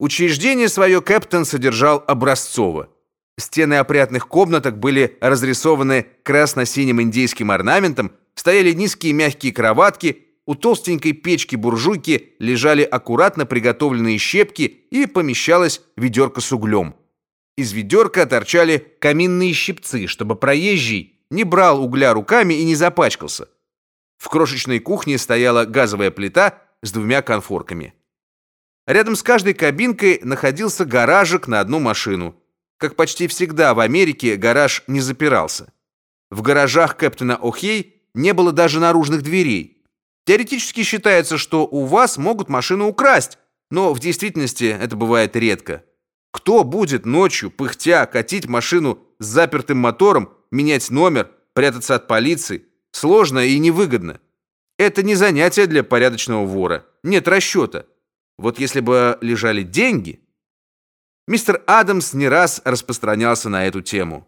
Учреждение свое Кэптон содержал образцово. Стены опрятных комнаток были разрисованы красно-синим индейским орнаментом, стояли низкие мягкие кроватки, у толстенькой печки-буржуйки лежали аккуратно приготовленные щепки и помещалась ведерко с углем. Из ведерка торчали каминные щипцы, чтобы проезжий не брал угля руками и не запачкался. В крошечной кухне стояла газовая плита с двумя конфорками. Рядом с каждой кабинкой находился гаражик на одну машину. Как почти всегда в Америке, гараж не запирался. В гаражах Кэптона О'Хей не было даже наружных дверей. Теоретически считается, что у вас могут машину украсть, но в действительности это бывает редко. Кто будет ночью, пыхтя, катить машину с запертым мотором, менять номер, прятаться от полиции? Сложно и невыгодно. Это не занятие для порядочного вора. Нет расчета. Вот если бы лежали деньги... Мистер Адамс не раз распространялся на эту тему.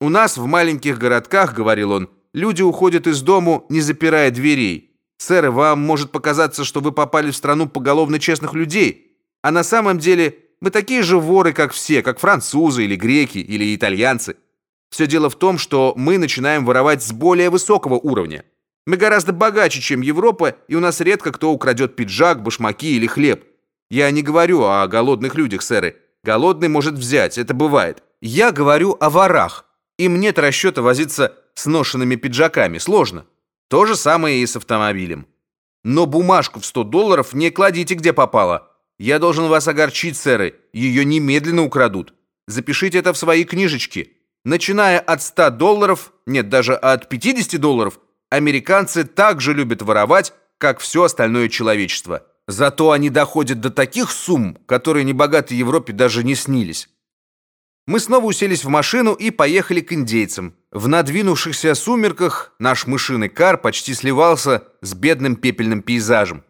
У нас в маленьких городках, говорил он, люди уходят из дому, не запирая дверей. Сэр, вам может показаться, что вы попали в страну поголовно честных людей, а на самом деле мы такие же воры, как все, как французы или греки или итальянцы. Все дело в том, что мы начинаем воровать с более высокого уровня. Мы гораздо богаче, чем Европа, и у нас редко кто украдет пиджак, башмаки или хлеб. Я не говорю о голодных людях, сэры. Голодный может взять, это бывает. Я говорю о ворах. Им нет расчета возиться с ношенными пиджаками, сложно. То же самое и с автомобилем. Но бумажку в 100 долларов не кладите где попало. Я должен вас огорчить, сэры, ее немедленно украдут. Запишите это в свои книжечки. Начиная от 100 долларов, нет, даже от 50 долларов, Американцы так же любят воровать, как все остальное человечество. Зато они доходят до таких сумм, которые небогатой Европе даже не снились. Мы снова уселись в машину и поехали к индейцам. В надвинувшихся сумерках наш мышиный кар почти сливался с бедным пепельным пейзажем.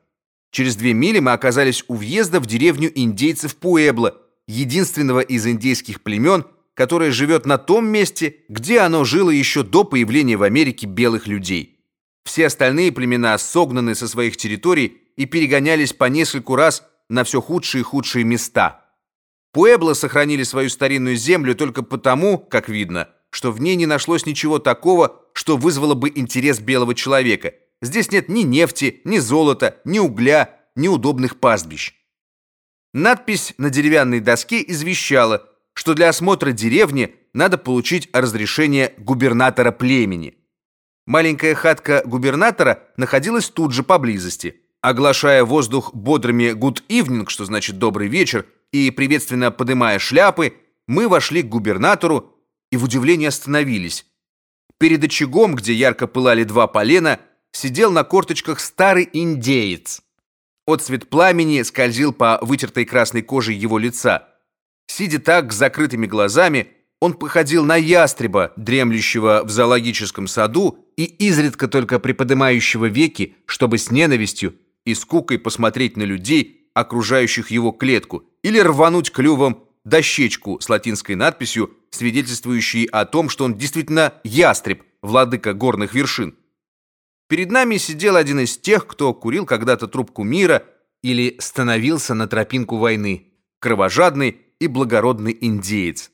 Через две мили мы оказались у въезда в деревню индейцев Пуэбло, единственного из индейских племен, которое живет на том месте, где оно жило еще до появления в Америке белых людей. Все остальные племена согнаны со своих территорий и перегонялись по нескольку раз на все худшие и худшие места. Пуэбло сохранили свою старинную землю только потому, как видно, что в ней не нашлось ничего такого, что вызвало бы интерес белого человека. Здесь нет ни нефти, ни золота, ни угля, ни удобных пастбищ. Надпись на деревянной доске извещала, что для осмотра деревни надо получить разрешение губернатора племени. Маленькая хатка губернатора находилась тут же поблизости. Оглашая воздух бодрыми good evening, что значит добрый вечер, и приветственно поднимая шляпы, мы вошли к губернатору и в удивлении остановились. Перед очагом, где ярко пылали два полена, сидел на корточках старый индеец. Отцвет пламени скользил по вытертой красной коже его лица. Сидя так с закрытыми глазами, он походил на ястреба, дремлющего в зоологическом саду и изредка только приподнимающего веки, чтобы с ненавистью и скукой посмотреть на людей, окружающих его клетку, или рвануть клювом дощечку с латинской надписью, свидетельствующей о том, что он действительно ястреб, владыка горных вершин. Перед нами сидел один из тех, кто курил когда-то трубку мира или становился на тропинку войны, кровожадный и благородный индеец.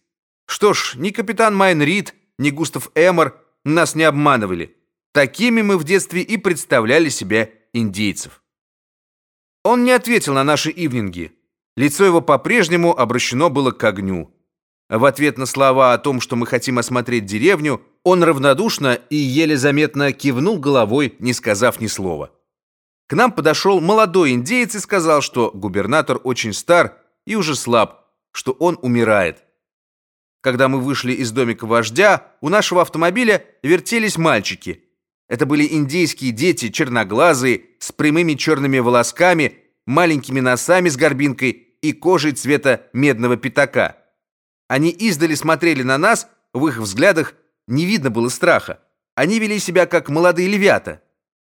Что ж, ни капитан Майн Рид, ни Густав Эмер нас не обманывали. Такими мы в детстве и представляли себе индейцев. Он не ответил на наши ивнинги. Лицо его по-прежнему обращено было к огню. В ответ на слова о том, что мы хотим осмотреть деревню, он равнодушно и еле заметно кивнул головой, не сказав ни слова. К нам подошел молодой индеец и сказал, что губернатор очень стар и уже слаб, что он умирает. Когда мы вышли из домика вождя, у нашего автомобиля вертелись мальчики. Это были индейские дети, черноглазые, с прямыми черными волосками, маленькими носами с горбинкой и кожей цвета медного пятака. Они издали смотрели на нас, в их взглядах не видно было страха. Они вели себя как молодые львята.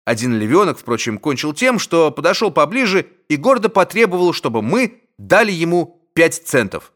Один львенок, впрочем, кончил тем, что подошел поближе и гордо потребовал, чтобы мы дали ему 5 центов.